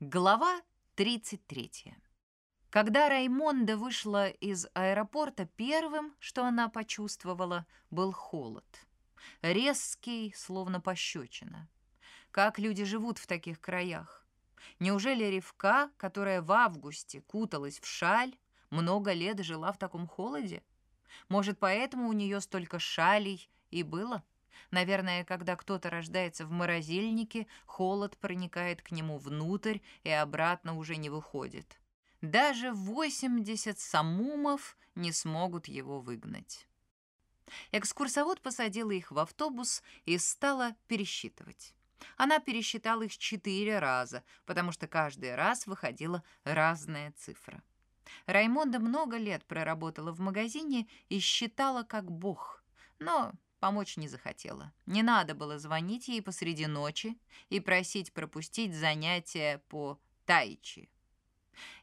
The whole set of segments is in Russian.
Глава 33. Когда Раймонда вышла из аэропорта, первым, что она почувствовала, был холод. Резкий, словно пощечина. Как люди живут в таких краях? Неужели Ревка, которая в августе куталась в шаль, много лет жила в таком холоде? Может, поэтому у нее столько шалей и было? Наверное, когда кто-то рождается в морозильнике, холод проникает к нему внутрь и обратно уже не выходит. Даже 80 самумов не смогут его выгнать. Экскурсовод посадила их в автобус и стала пересчитывать. Она пересчитала их четыре раза, потому что каждый раз выходила разная цифра. Раймонда много лет проработала в магазине и считала как бог, но Помочь не захотела. Не надо было звонить ей посреди ночи и просить пропустить занятия по тайчи.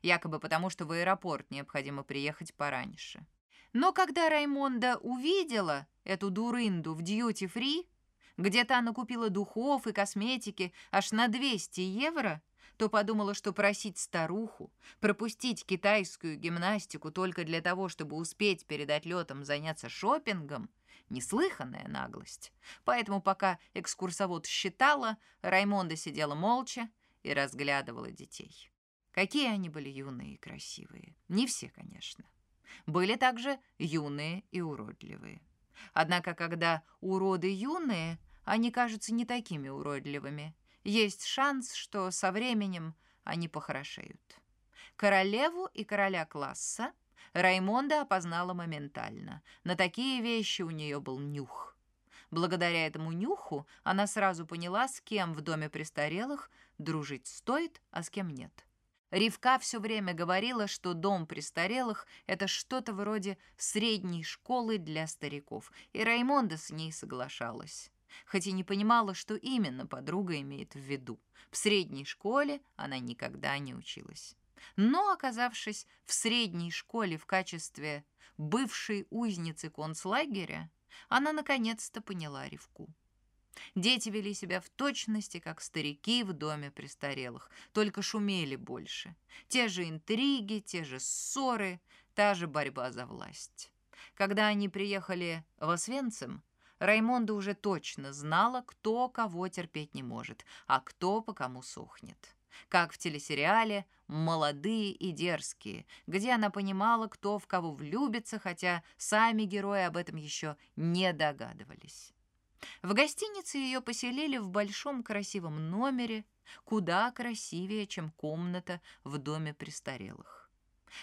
Якобы потому, что в аэропорт необходимо приехать пораньше. Но когда Раймонда увидела эту дурынду в дьюти-фри, где та накупила духов и косметики аж на 200 евро, то подумала, что просить старуху пропустить китайскую гимнастику только для того, чтобы успеть перед отлетом заняться шопингом – Неслыханная наглость. Поэтому пока экскурсовод считала, Раймонда сидела молча и разглядывала детей. Какие они были юные и красивые. Не все, конечно. Были также юные и уродливые. Однако, когда уроды юные, они кажутся не такими уродливыми. Есть шанс, что со временем они похорошеют. Королеву и короля класса Раймонда опознала моментально. На такие вещи у нее был нюх. Благодаря этому нюху она сразу поняла, с кем в доме престарелых дружить стоит, а с кем нет. Ривка все время говорила, что дом престарелых – это что-то вроде средней школы для стариков, и Раймонда с ней соглашалась. Хоть и не понимала, что именно подруга имеет в виду. В средней школе она никогда не училась. Но, оказавшись в средней школе в качестве бывшей узницы концлагеря, она наконец-то поняла Ревку. Дети вели себя в точности, как старики в доме престарелых, только шумели больше. Те же интриги, те же ссоры, та же борьба за власть. Когда они приехали в Освенцим, Раймонда уже точно знала, кто кого терпеть не может, а кто по кому сохнет как в телесериале «Молодые и дерзкие», где она понимала, кто в кого влюбится, хотя сами герои об этом еще не догадывались. В гостинице ее поселили в большом красивом номере, куда красивее, чем комната в доме престарелых.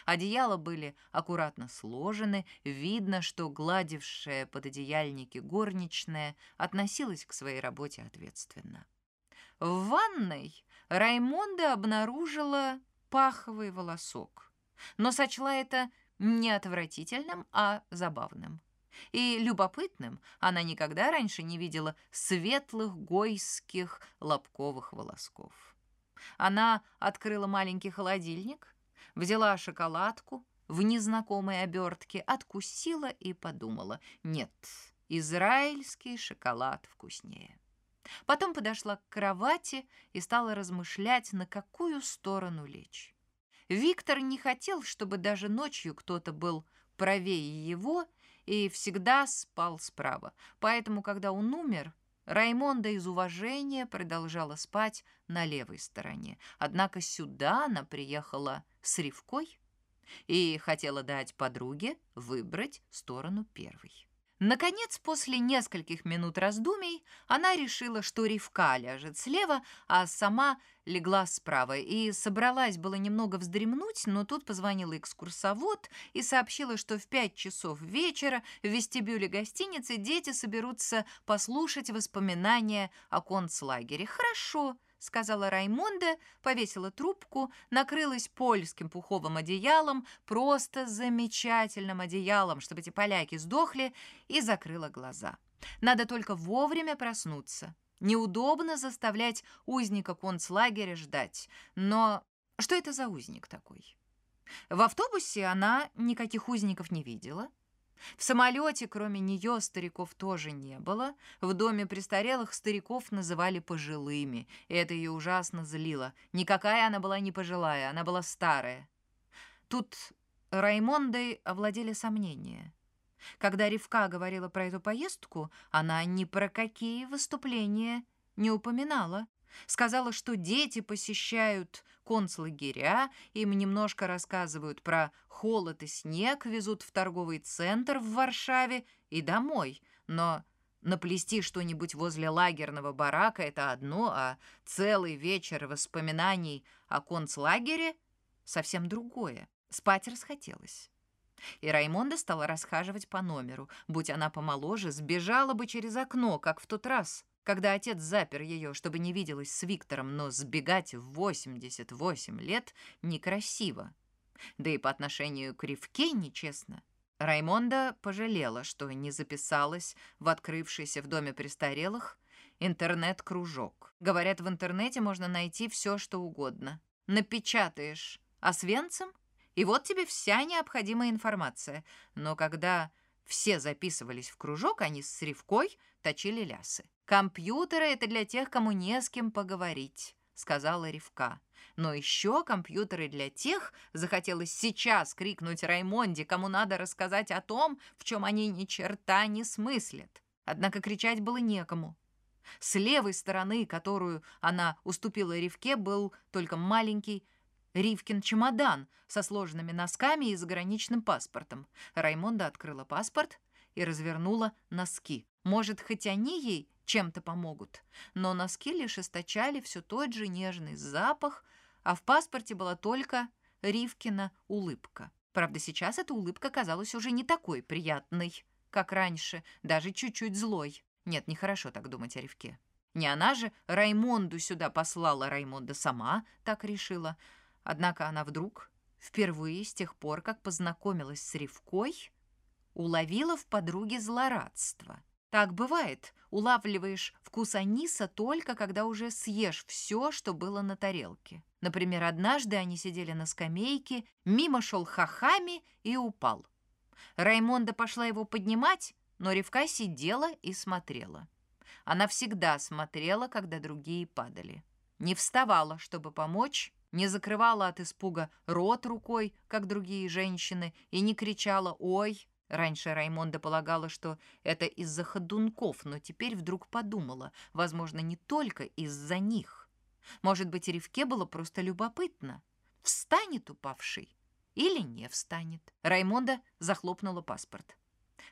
Одеяла были аккуратно сложены, видно, что гладившая под одеяльники горничная относилась к своей работе ответственно. В ванной Раймонда обнаружила паховый волосок, но сочла это не отвратительным, а забавным. И любопытным она никогда раньше не видела светлых гойских лобковых волосков. Она открыла маленький холодильник, взяла шоколадку в незнакомой обертке, откусила и подумала, нет, израильский шоколад вкуснее. Потом подошла к кровати и стала размышлять, на какую сторону лечь. Виктор не хотел, чтобы даже ночью кто-то был правее его и всегда спал справа. Поэтому, когда он умер, Раймонда из уважения продолжала спать на левой стороне. Однако сюда она приехала с Ривкой и хотела дать подруге выбрать сторону первой. Наконец, после нескольких минут раздумий, она решила, что Ривка ляжет слева, а сама легла справа и собралась было немного вздремнуть, но тут позвонила экскурсовод и сообщила, что в пять часов вечера в вестибюле гостиницы дети соберутся послушать воспоминания о концлагере. «Хорошо», сказала Раймонда, повесила трубку, накрылась польским пуховым одеялом, просто замечательным одеялом, чтобы эти поляки сдохли, и закрыла глаза. Надо только вовремя проснуться. Неудобно заставлять узника концлагеря ждать. Но что это за узник такой? В автобусе она никаких узников не видела. В самолете, кроме нее, стариков тоже не было. В доме престарелых стариков называли пожилыми, и это ее ужасно злило. Никакая она была не пожилая, она была старая. Тут Раймондой овладели сомнения. Когда Ривка говорила про эту поездку, она ни про какие выступления не упоминала. Сказала, что дети посещают концлагеря, им немножко рассказывают про холод и снег, везут в торговый центр в Варшаве и домой. Но наплести что-нибудь возле лагерного барака — это одно, а целый вечер воспоминаний о концлагере — совсем другое. Спать расхотелось. И Раймонда стала расхаживать по номеру. Будь она помоложе, сбежала бы через окно, как в тот раз, когда отец запер ее, чтобы не виделась с Виктором, но сбегать в 88 лет некрасиво. Да и по отношению к Ривке нечестно. Раймонда пожалела, что не записалась в открывшийся в доме престарелых интернет-кружок. Говорят, в интернете можно найти все, что угодно. Напечатаешь «Освенцим» И вот тебе вся необходимая информация. Но когда все записывались в кружок, они с Ривкой точили лясы. «Компьютеры — это для тех, кому не с кем поговорить», — сказала Ривка. Но еще компьютеры для тех, захотелось сейчас крикнуть Раймонде, кому надо рассказать о том, в чем они ни черта не смыслят. Однако кричать было некому. С левой стороны, которую она уступила Ривке, был только маленький Ривкин чемодан со сложенными носками и заграничным паспортом. Раймонда открыла паспорт и развернула носки. Может, хоть они ей чем-то помогут, но носки лишь источали все тот же нежный запах, а в паспорте была только Ривкина улыбка. Правда, сейчас эта улыбка казалась уже не такой приятной, как раньше, даже чуть-чуть злой. Нет, нехорошо так думать о Ривке. Не она же Раймонду сюда послала, Раймонда сама так решила. Однако она вдруг, впервые с тех пор, как познакомилась с Ривкой, уловила в подруге злорадство. Так бывает, улавливаешь вкус аниса только когда уже съешь все, что было на тарелке. Например, однажды они сидели на скамейке, мимо шел хахами и упал. Раймонда пошла его поднимать, но Ривка сидела и смотрела. Она всегда смотрела, когда другие падали. Не вставала, чтобы помочь, не закрывала от испуга рот рукой, как другие женщины, и не кричала «Ой!». Раньше Раймонда полагала, что это из-за ходунков, но теперь вдруг подумала, возможно, не только из-за них. Может быть, Ревке было просто любопытно, встанет упавший или не встанет. Раймонда захлопнула паспорт.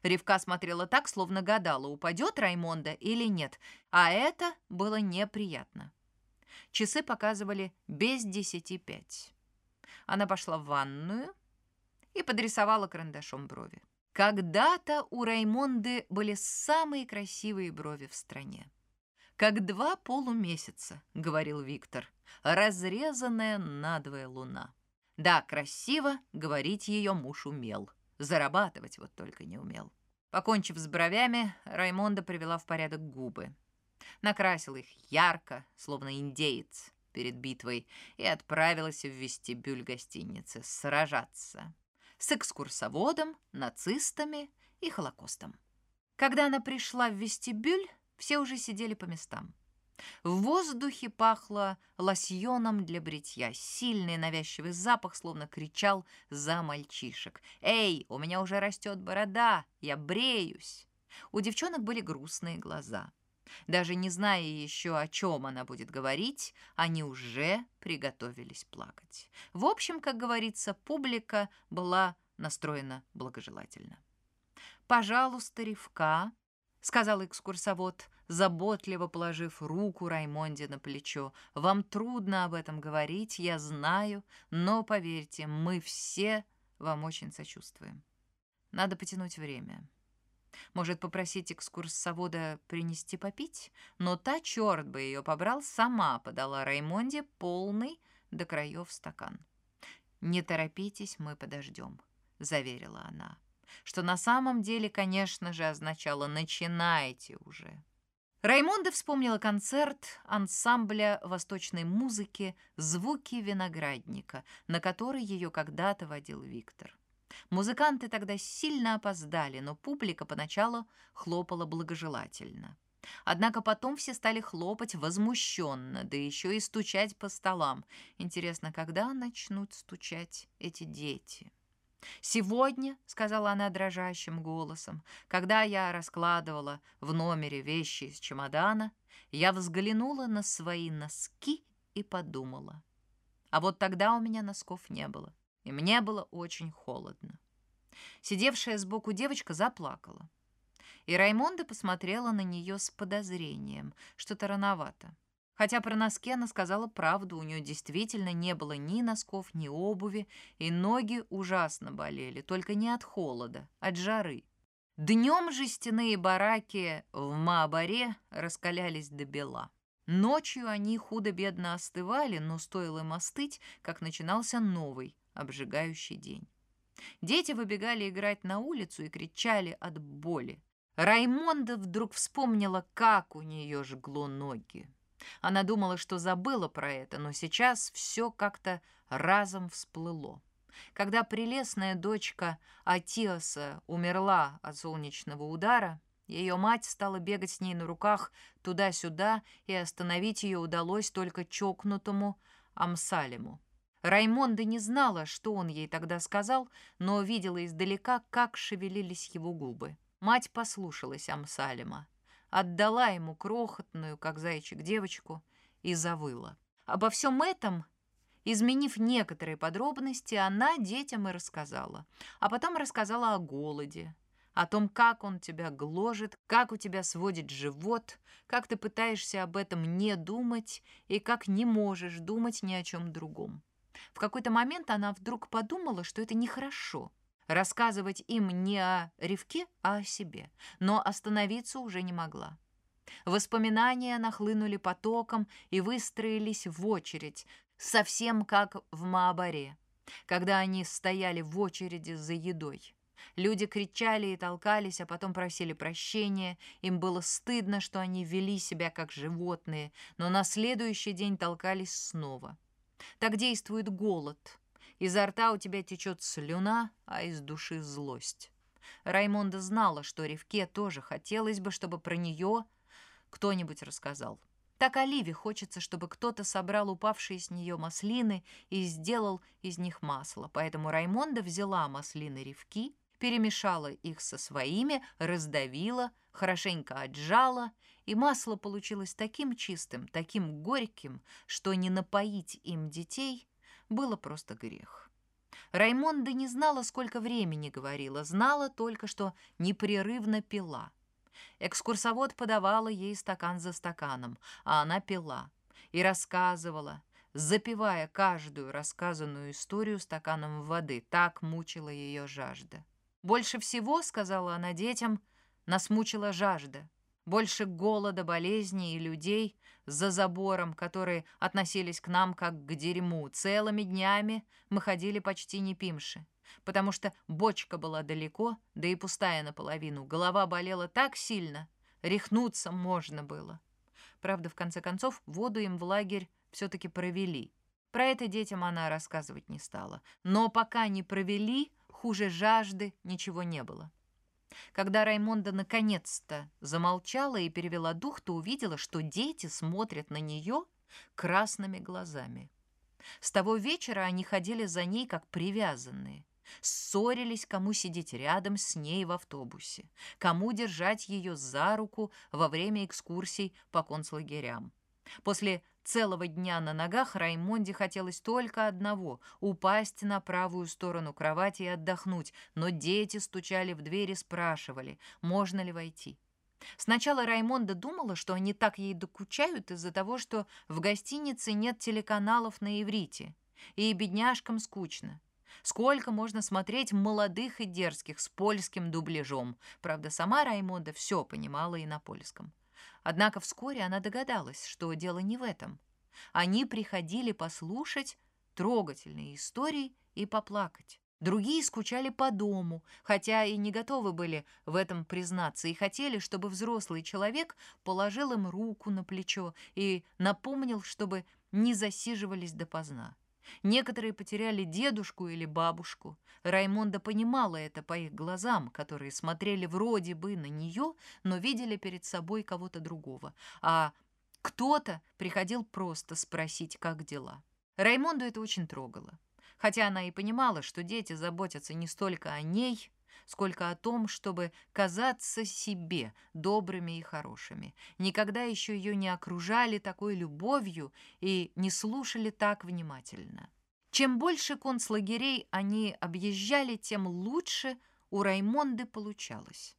Ревка смотрела так, словно гадала, упадет Раймонда или нет, а это было неприятно. Часы показывали без десяти пять. Она пошла в ванную и подрисовала карандашом брови. Когда-то у Раймонды были самые красивые брови в стране. «Как два полумесяца», — говорил Виктор, разрезанная надвое луна. Да, красиво, говорить ее муж умел. Зарабатывать вот только не умел. Покончив с бровями, Раймонда привела в порядок губы накрасила их ярко, словно индеец перед битвой, и отправилась в вестибюль гостиницы сражаться с экскурсоводом, нацистами и Холокостом. Когда она пришла в вестибюль, все уже сидели по местам. В воздухе пахло лосьоном для бритья. Сильный навязчивый запах словно кричал за мальчишек. «Эй, у меня уже растет борода, я бреюсь!» У девчонок были грустные глаза. Даже не зная еще, о чем она будет говорить, они уже приготовились плакать. В общем, как говорится, публика была настроена благожелательно. «Пожалуйста, Ревка», — сказал экскурсовод, заботливо положив руку Раймонде на плечо. «Вам трудно об этом говорить, я знаю, но, поверьте, мы все вам очень сочувствуем. Надо потянуть время». Может, попросить экскурсовода принести попить? Но та, черт бы ее побрал, сама подала Раймонде полный до краев стакан. «Не торопитесь, мы подождем», — заверила она. Что на самом деле, конечно же, означало «начинайте уже». Раймонда вспомнила концерт ансамбля восточной музыки «Звуки виноградника», на который ее когда-то водил Виктор. Музыканты тогда сильно опоздали, но публика поначалу хлопала благожелательно. Однако потом все стали хлопать возмущенно, да еще и стучать по столам. Интересно, когда начнут стучать эти дети? «Сегодня», — сказала она дрожащим голосом, когда я раскладывала в номере вещи из чемодана, я взглянула на свои носки и подумала. А вот тогда у меня носков не было, и мне было очень холодно. Сидевшая сбоку девочка заплакала. И Раймонда посмотрела на нее с подозрением. Что-то рановато. Хотя про носки она сказала правду, у нее действительно не было ни носков, ни обуви, и ноги ужасно болели, только не от холода, от жары. Днем жестяные бараки в Маабаре раскалялись до бела. Ночью они худо-бедно остывали, но стоило им остыть, как начинался новый, обжигающий день. Дети выбегали играть на улицу и кричали от боли. Раймонда вдруг вспомнила, как у нее жгло ноги. Она думала, что забыла про это, но сейчас все как-то разом всплыло. Когда прелестная дочка Атиоса умерла от солнечного удара, ее мать стала бегать с ней на руках туда-сюда, и остановить ее удалось только чокнутому Амсалему. Раймонда не знала, что он ей тогда сказал, но видела издалека, как шевелились его губы. Мать послушалась Амсалима отдала ему крохотную, как зайчик, девочку и завыла. Обо всем этом, изменив некоторые подробности, она детям и рассказала. А потом рассказала о голоде, о том, как он тебя гложет, как у тебя сводит живот, как ты пытаешься об этом не думать и как не можешь думать ни о чем другом. В какой-то момент она вдруг подумала, что это нехорошо — рассказывать им не о Ревке, а о себе, но остановиться уже не могла. Воспоминания нахлынули потоком и выстроились в очередь, совсем как в Маабаре, когда они стояли в очереди за едой. Люди кричали и толкались, а потом просили прощения. Им было стыдно, что они вели себя как животные, но на следующий день толкались снова. Так действует голод — Изо рта у тебя течет слюна, а из души злость. Раймонда знала, что Ревке тоже хотелось бы, чтобы про нее кто-нибудь рассказал. Так Оливе хочется, чтобы кто-то собрал упавшие с нее маслины и сделал из них масло. Поэтому Раймонда взяла маслины Ревки, перемешала их со своими, раздавила, хорошенько отжала, и масло получилось таким чистым, таким горьким, что не напоить им детей было просто грех. Раймонда не знала, сколько времени говорила, знала только, что непрерывно пила. Экскурсовод подавала ей стакан за стаканом, а она пила и рассказывала, запивая каждую рассказанную историю стаканом воды. Так мучила ее жажда. «Больше всего, — сказала она детям, — нас мучила жажда. Больше голода, болезней и людей за забором, которые относились к нам как к дерьму. Целыми днями мы ходили почти не пимши, потому что бочка была далеко, да и пустая наполовину. Голова болела так сильно, рехнуться можно было. Правда, в конце концов, воду им в лагерь все-таки провели. Про это детям она рассказывать не стала. Но пока не провели, хуже жажды ничего не было. Когда Раймонда наконец-то замолчала и перевела дух, то увидела, что дети смотрят на нее красными глазами. С того вечера они ходили за ней как привязанные. Ссорились, кому сидеть рядом с ней в автобусе, кому держать ее за руку во время экскурсий по концлагерям. После целого дня на ногах Раймонде хотелось только одного — упасть на правую сторону кровати и отдохнуть, но дети стучали в дверь и спрашивали, можно ли войти. Сначала Раймонда думала, что они так ей докучают из-за того, что в гостинице нет телеканалов на иврите, и бедняжкам скучно. Сколько можно смотреть молодых и дерзких с польским дубляжом. Правда, сама Раймонда все понимала и на польском. Однако вскоре она догадалась, что дело не в этом. Они приходили послушать трогательные истории и поплакать. Другие скучали по дому, хотя и не готовы были в этом признаться, и хотели, чтобы взрослый человек положил им руку на плечо и напомнил, чтобы не засиживались допоздна. Некоторые потеряли дедушку или бабушку. Раймонда понимала это по их глазам, которые смотрели вроде бы на нее, но видели перед собой кого-то другого. А кто-то приходил просто спросить, как дела. Раймонду это очень трогало. Хотя она и понимала, что дети заботятся не столько о ней, сколько о том, чтобы казаться себе добрыми и хорошими. Никогда еще ее не окружали такой любовью и не слушали так внимательно. Чем больше концлагерей они объезжали, тем лучше у Раймонды получалось.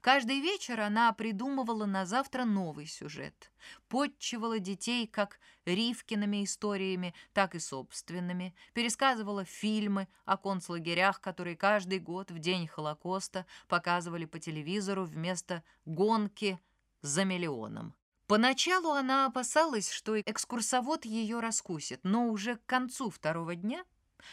Каждый вечер она придумывала на завтра новый сюжет, подчивала детей как Ривкиными историями, так и собственными, пересказывала фильмы о концлагерях, которые каждый год в день Холокоста показывали по телевизору вместо гонки за миллионом. Поначалу она опасалась, что экскурсовод ее раскусит, но уже к концу второго дня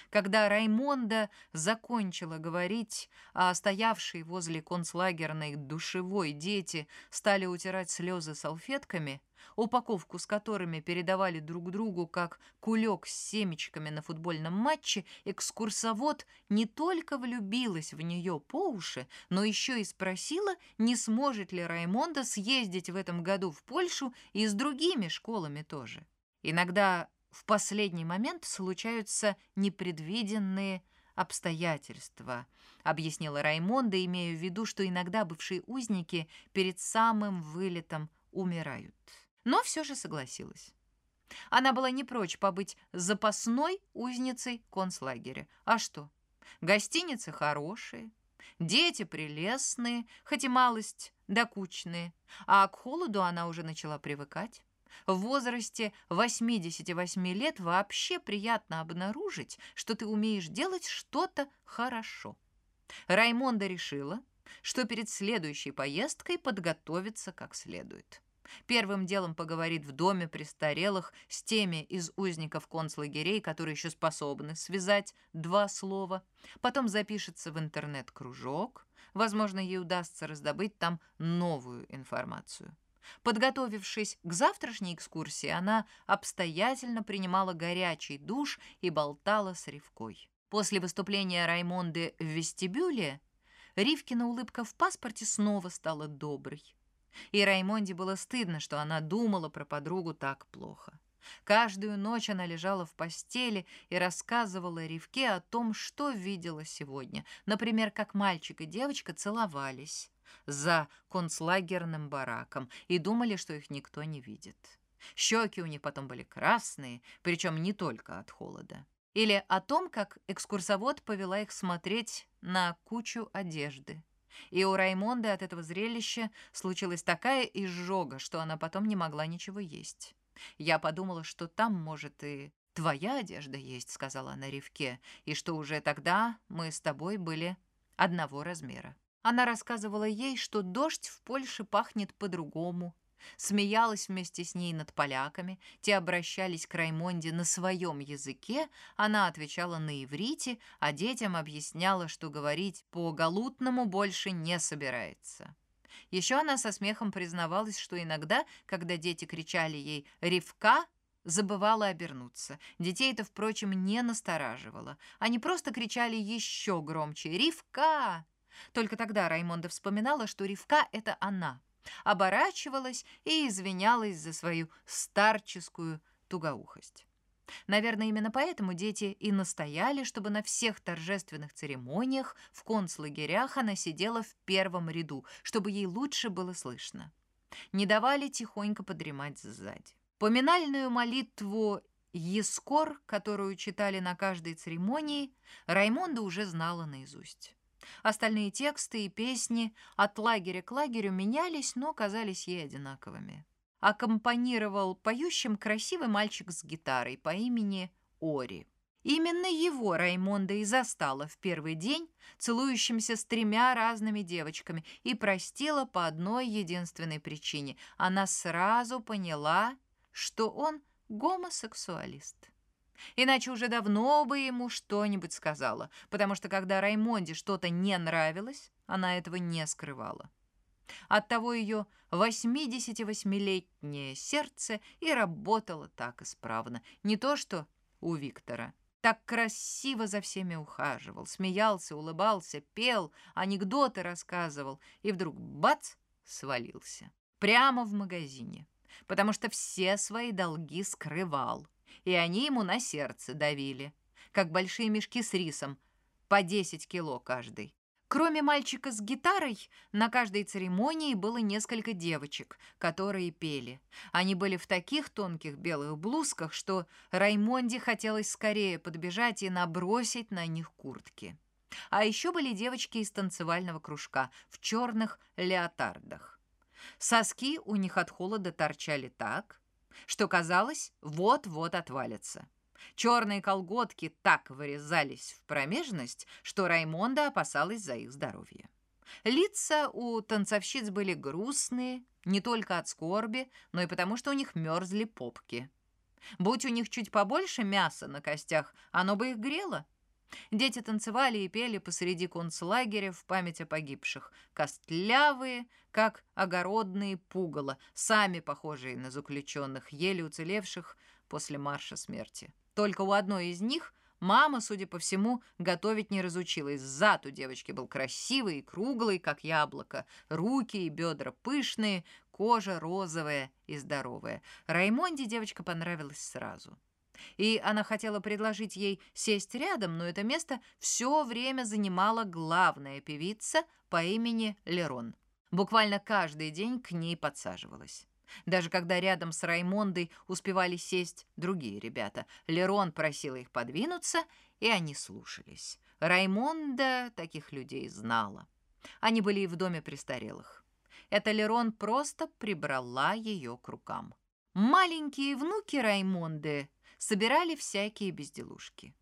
когда Раймонда закончила говорить, а стоявшие возле концлагерной душевой дети стали утирать слезы салфетками, упаковку с которыми передавали друг другу как кулек с семечками на футбольном матче, экскурсовод не только влюбилась в нее по уши, но еще и спросила, не сможет ли Раймонда съездить в этом году в Польшу и с другими школами тоже. Иногда в последний момент случаются непредвиденные обстоятельства, объяснила Раймонда, имея в виду, что иногда бывшие узники перед самым вылетом умирают. Но все же согласилась. Она была не прочь побыть запасной узницей концлагеря. А что? Гостиницы хорошие, дети прелестные, хоть и малость докучные, а к холоду она уже начала привыкать. В возрасте 88 лет вообще приятно обнаружить, что ты умеешь делать что-то хорошо. Раймонда решила, что перед следующей поездкой подготовится как следует. Первым делом поговорит в доме престарелых с теми из узников концлагерей, которые еще способны связать два слова. Потом запишется в интернет-кружок. Возможно, ей удастся раздобыть там новую информацию. Подготовившись к завтрашней экскурсии, она обстоятельно принимала горячий душ и болтала с Ривкой. После выступления Раймонды в вестибюле Ривкина улыбка в паспорте снова стала доброй. И Раймонде было стыдно, что она думала про подругу так плохо. Каждую ночь она лежала в постели и рассказывала Ривке о том, что видела сегодня. Например, как мальчик и девочка целовались, за концлагерным бараком и думали, что их никто не видит. Щеки у них потом были красные, причем не только от холода. Или о том, как экскурсовод повела их смотреть на кучу одежды. И у Раймонды от этого зрелища случилась такая изжога, что она потом не могла ничего есть. Я подумала, что там, может, и твоя одежда есть, сказала она Ривке, и что уже тогда мы с тобой были одного размера. Она рассказывала ей, что дождь в Польше пахнет по-другому. Смеялась вместе с ней над поляками, те обращались к Раймонде на своем языке, она отвечала на иврите, а детям объясняла, что говорить по-галутному больше не собирается. Еще она со смехом признавалась, что иногда, когда дети кричали ей «Ривка», забывала обернуться. Детей это, впрочем, не настораживало. Они просто кричали еще громче «Ривка!» Только тогда Раймонда вспоминала, что Ривка — это она, оборачивалась и извинялась за свою старческую тугоухость. Наверное, именно поэтому дети и настояли, чтобы на всех торжественных церемониях в концлагерях она сидела в первом ряду, чтобы ей лучше было слышно. Не давали тихонько подремать сзади. Поминальную молитву «Ескор», которую читали на каждой церемонии, Раймонда уже знала наизусть. Остальные тексты и песни от лагеря к лагерю менялись, но казались ей одинаковыми. Аккомпанировал поющим красивый мальчик с гитарой по имени Ори. Именно его Раймонда и застала в первый день, целующимся с тремя разными девочками, и простила по одной единственной причине. Она сразу поняла, что он гомосексуалист. Иначе уже давно бы ему что-нибудь сказала, потому что когда Раймонде что-то не нравилось, она этого не скрывала. Оттого ее 88-летнее сердце и работало так исправно. Не то что у Виктора. Так красиво за всеми ухаживал, смеялся, улыбался, пел, анекдоты рассказывал, и вдруг бац, свалился. Прямо в магазине, потому что все свои долги скрывал, и они ему на сердце давили, как большие мешки с рисом, по 10 кило каждый. Кроме мальчика с гитарой, на каждой церемонии было несколько девочек, которые пели. Они были в таких тонких белых блузках, что Раймонде хотелось скорее подбежать и набросить на них куртки. А еще были девочки из танцевального кружка в черных леотардах. Соски у них от холода торчали так, что казалось, вот-вот отвалятся. Черные колготки так вырезались в промежность, что Раймонда опасалась за их здоровье. Лица у танцовщиц были грустные, не только от скорби, но и потому, что у них мерзли попки. Будь у них чуть побольше мяса на костях, оно бы их грело. Дети танцевали и пели посреди концлагеря в память о погибших, костлявые, как огородные пугало, сами похожие на заключенных, еле уцелевших после марша смерти. Только у одной из них мама, судя по всему, готовить не разучилась. Зад у девочки был красивый и круглый, как яблоко. Руки и бедра пышные, кожа розовая и здоровая. Раймонде девочка понравилась сразу. И она хотела предложить ей сесть рядом, но это место все время занимала главная певица по имени Лерон. Буквально каждый день к ней подсаживалась. Даже когда рядом с Раймондой успевали сесть другие ребята, Лерон просила их подвинуться, и они слушались. Раймонда таких людей знала. Они были и в доме престарелых. Это Лерон просто прибрала ее к рукам. Маленькие внуки Раймонды собирали всякие безделушки.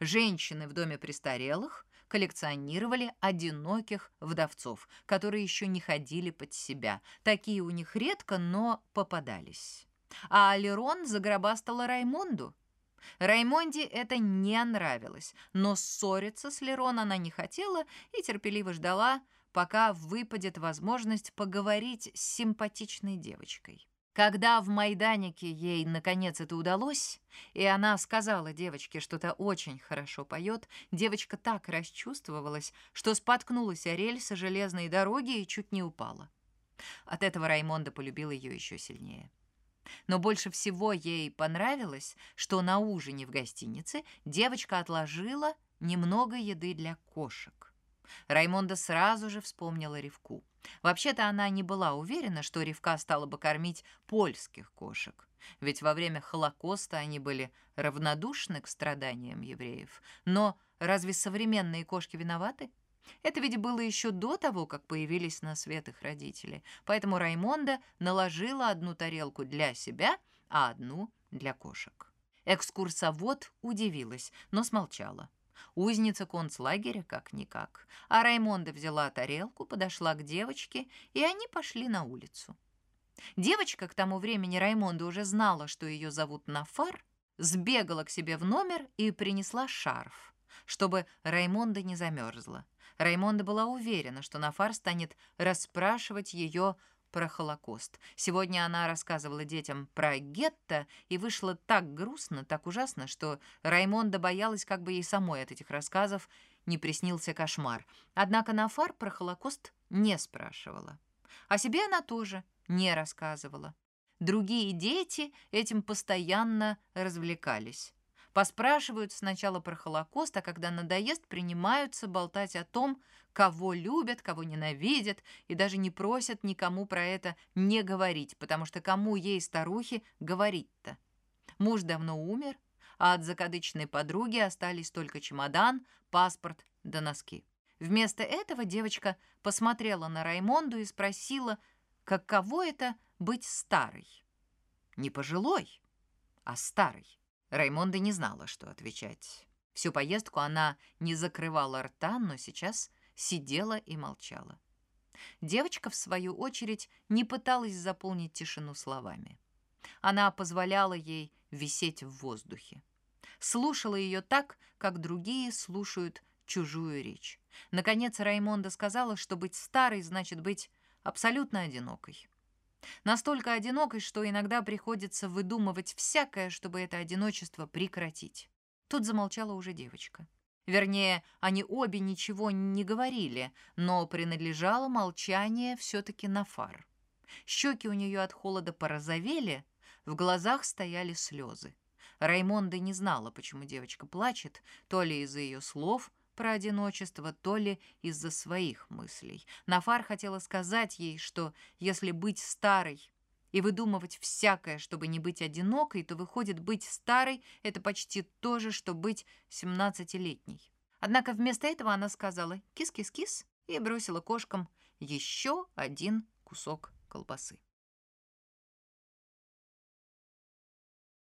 Женщины в доме престарелых коллекционировали одиноких вдовцов, которые еще не ходили под себя. Такие у них редко, но попадались. А Алерон загробастала Раймонду. Раймонде это не нравилось, но ссориться с Лерон она не хотела и терпеливо ждала, пока выпадет возможность поговорить с симпатичной девочкой. Когда в Майданике ей наконец это удалось, и она сказала девочке, что-то очень хорошо поет, девочка так расчувствовалась, что споткнулась о рельсы железной дороги и чуть не упала. От этого Раймонда полюбил ее еще сильнее. Но больше всего ей понравилось, что на ужине в гостинице девочка отложила немного еды для кошек. Раймонда сразу же вспомнила Ревку. Вообще-то она не была уверена, что Ревка стала бы кормить польских кошек. Ведь во время Холокоста они были равнодушны к страданиям евреев. Но разве современные кошки виноваты? Это ведь было еще до того, как появились на свет их родители. Поэтому Раймонда наложила одну тарелку для себя, а одну для кошек. Экскурсовод удивилась, но смолчала. Узница концлагеря как-никак. А Раймонда взяла тарелку, подошла к девочке, и они пошли на улицу. Девочка к тому времени Раймонда уже знала, что ее зовут Нафар, сбегала к себе в номер и принесла шарф, чтобы Раймонда не замерзла. Раймонда была уверена, что Нафар станет расспрашивать ее про Холокост. Сегодня она рассказывала детям про гетто, и вышло так грустно, так ужасно, что Раймонда боялась, как бы ей самой от этих рассказов не приснился кошмар. Однако Нафар про Холокост не спрашивала. О себе она тоже не рассказывала. Другие дети этим постоянно развлекались. Поспрашивают сначала про Холокост, а когда надоест, принимаются болтать о том, кого любят, кого ненавидят, и даже не просят никому про это не говорить, потому что кому ей, старухи, говорить-то? Муж давно умер, а от закадычной подруги остались только чемодан, паспорт да носки. Вместо этого девочка посмотрела на Раймонду и спросила, каково это быть старой. Не пожилой, а старой. Раймонда не знала, что отвечать. Всю поездку она не закрывала рта, но сейчас сидела и молчала. Девочка, в свою очередь, не пыталась заполнить тишину словами. Она позволяла ей висеть в воздухе. Слушала ее так, как другие слушают чужую речь. Наконец Раймонда сказала, что быть старой значит быть абсолютно одинокой. Настолько одинокой, что иногда приходится выдумывать всякое, чтобы это одиночество прекратить. Тут замолчала уже девочка. Вернее, они обе ничего не говорили, но принадлежало молчание все-таки на фар. Щеки у нее от холода порозовели, в глазах стояли слезы. Раймонда не знала, почему девочка плачет, то ли из-за ее слов про одиночество, то ли из-за своих мыслей. Нафар хотела сказать ей, что если быть старой и выдумывать всякое, чтобы не быть одинокой, то выходит быть старой – это почти то же, что быть семнадцатилетней. Однако вместо этого она сказала «кис-кис-кис» и бросила кошкам еще один кусок колбасы.